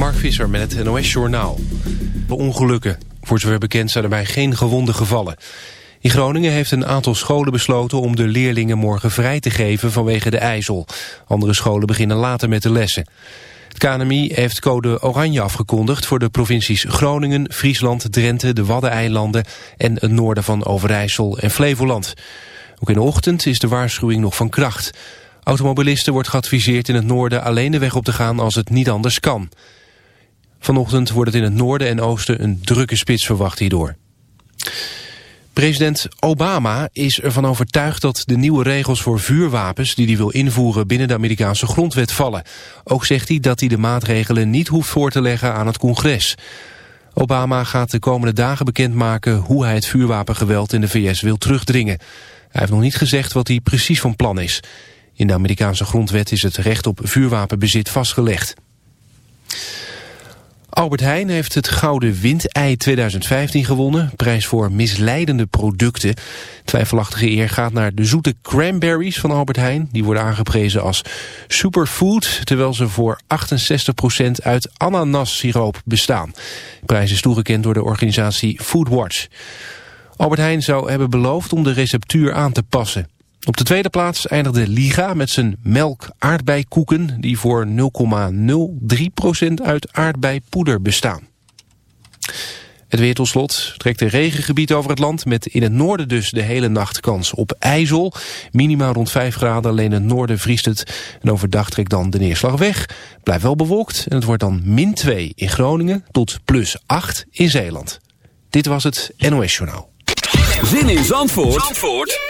Mark Visser met het NOS Journaal. De ongelukken. Voor zover bekend zijn er bij geen gewonden gevallen. In Groningen heeft een aantal scholen besloten om de leerlingen morgen vrij te geven vanwege de ijzel. Andere scholen beginnen later met de lessen. Het KNMI heeft code oranje afgekondigd voor de provincies Groningen, Friesland, Drenthe, de Waddeneilanden en het noorden van Overijssel en Flevoland. Ook in de ochtend is de waarschuwing nog van kracht. Automobilisten wordt geadviseerd in het noorden alleen de weg op te gaan als het niet anders kan. Vanochtend wordt het in het noorden en oosten een drukke spits verwacht hierdoor. President Obama is ervan overtuigd dat de nieuwe regels voor vuurwapens die hij wil invoeren binnen de Amerikaanse grondwet vallen. Ook zegt hij dat hij de maatregelen niet hoeft voor te leggen aan het congres. Obama gaat de komende dagen bekendmaken hoe hij het vuurwapengeweld in de VS wil terugdringen. Hij heeft nog niet gezegd wat hij precies van plan is. In de Amerikaanse grondwet is het recht op vuurwapenbezit vastgelegd. Albert Heijn heeft het Gouden Windei 2015 gewonnen. Prijs voor misleidende producten. Twijfelachtige eer gaat naar de zoete cranberries van Albert Heijn. Die worden aangeprezen als superfood... terwijl ze voor 68% uit ananassiroop bestaan. De prijs is toegekend door de organisatie Foodwatch. Albert Heijn zou hebben beloofd om de receptuur aan te passen. Op de tweede plaats eindigde Liga met zijn melk-aardbeikoeken... die voor 0,03% uit aardbeipoeder bestaan. Het weer tot slot trekt een regengebied over het land... met in het noorden dus de hele nacht kans op ijzel. Minima rond 5 graden, alleen in het noorden vriest het. En overdag trekt dan de neerslag weg. Blijft wel bewolkt en het wordt dan min 2 in Groningen... tot plus 8 in Zeeland. Dit was het NOS Journaal. Zin in Zandvoort, Zandvoort?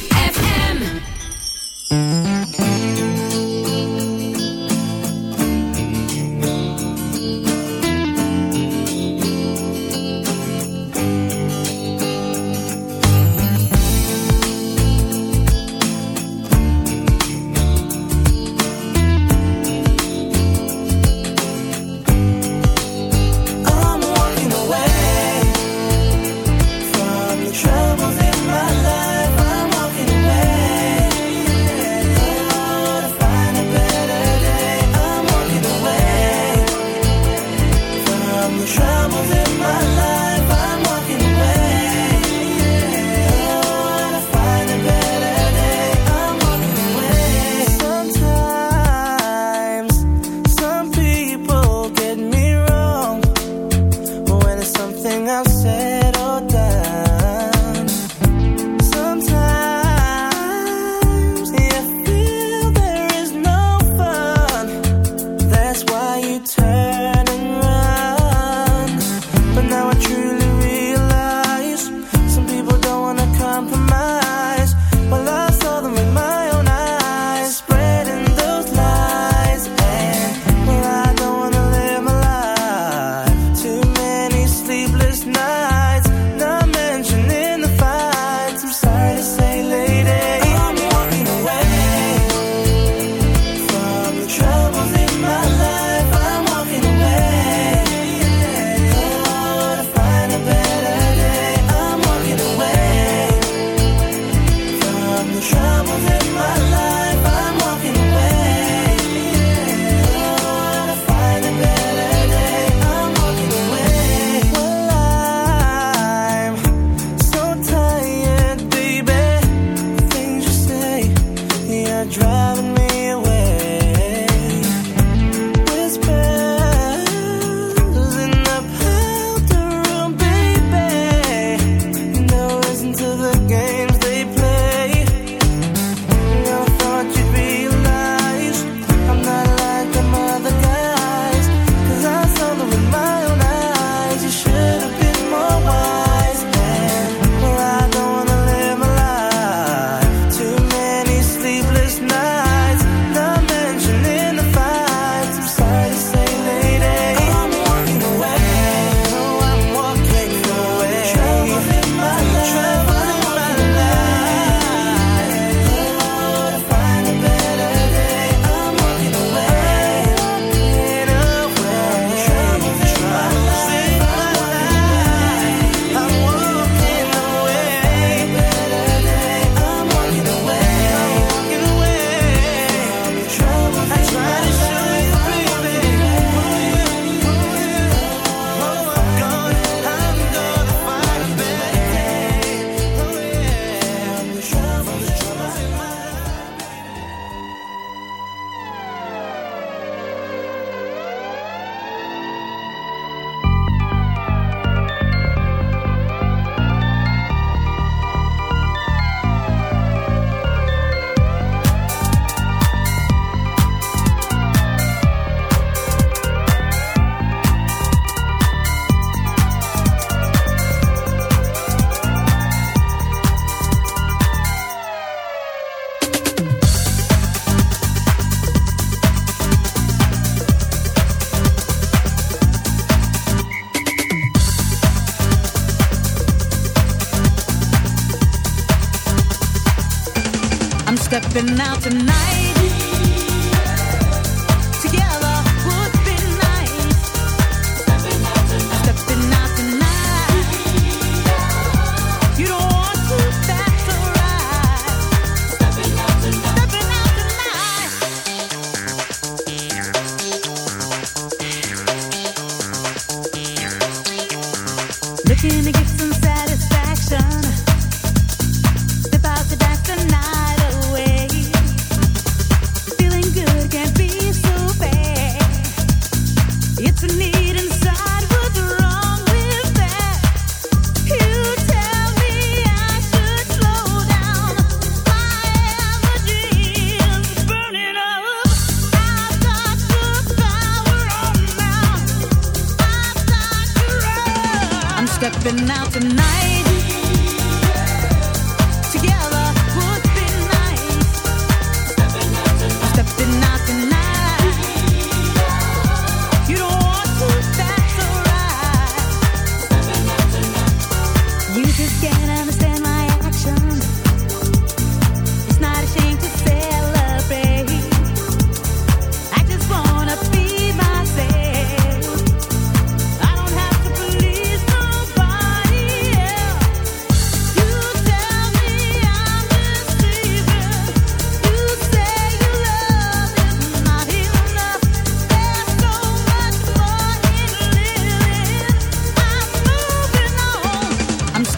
stepping out tonight.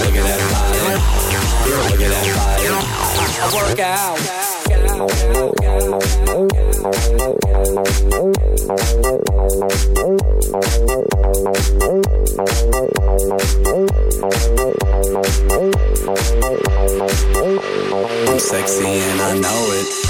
look at that body. At that body. I work out. I'm sexy and I know it.